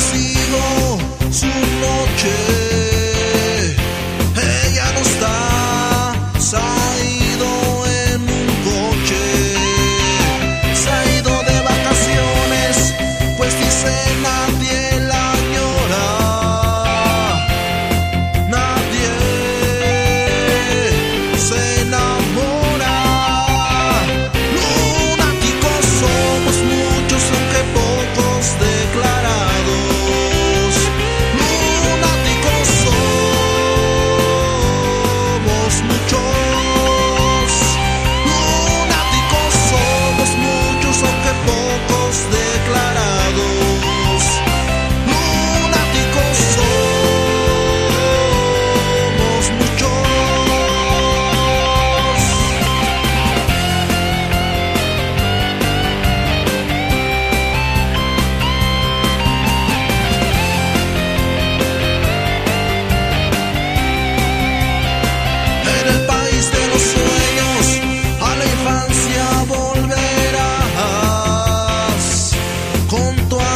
sido su noche. Ella no está, se ha ido en un coche. Se ha ido de vacaciones, pues dice nada. Con tu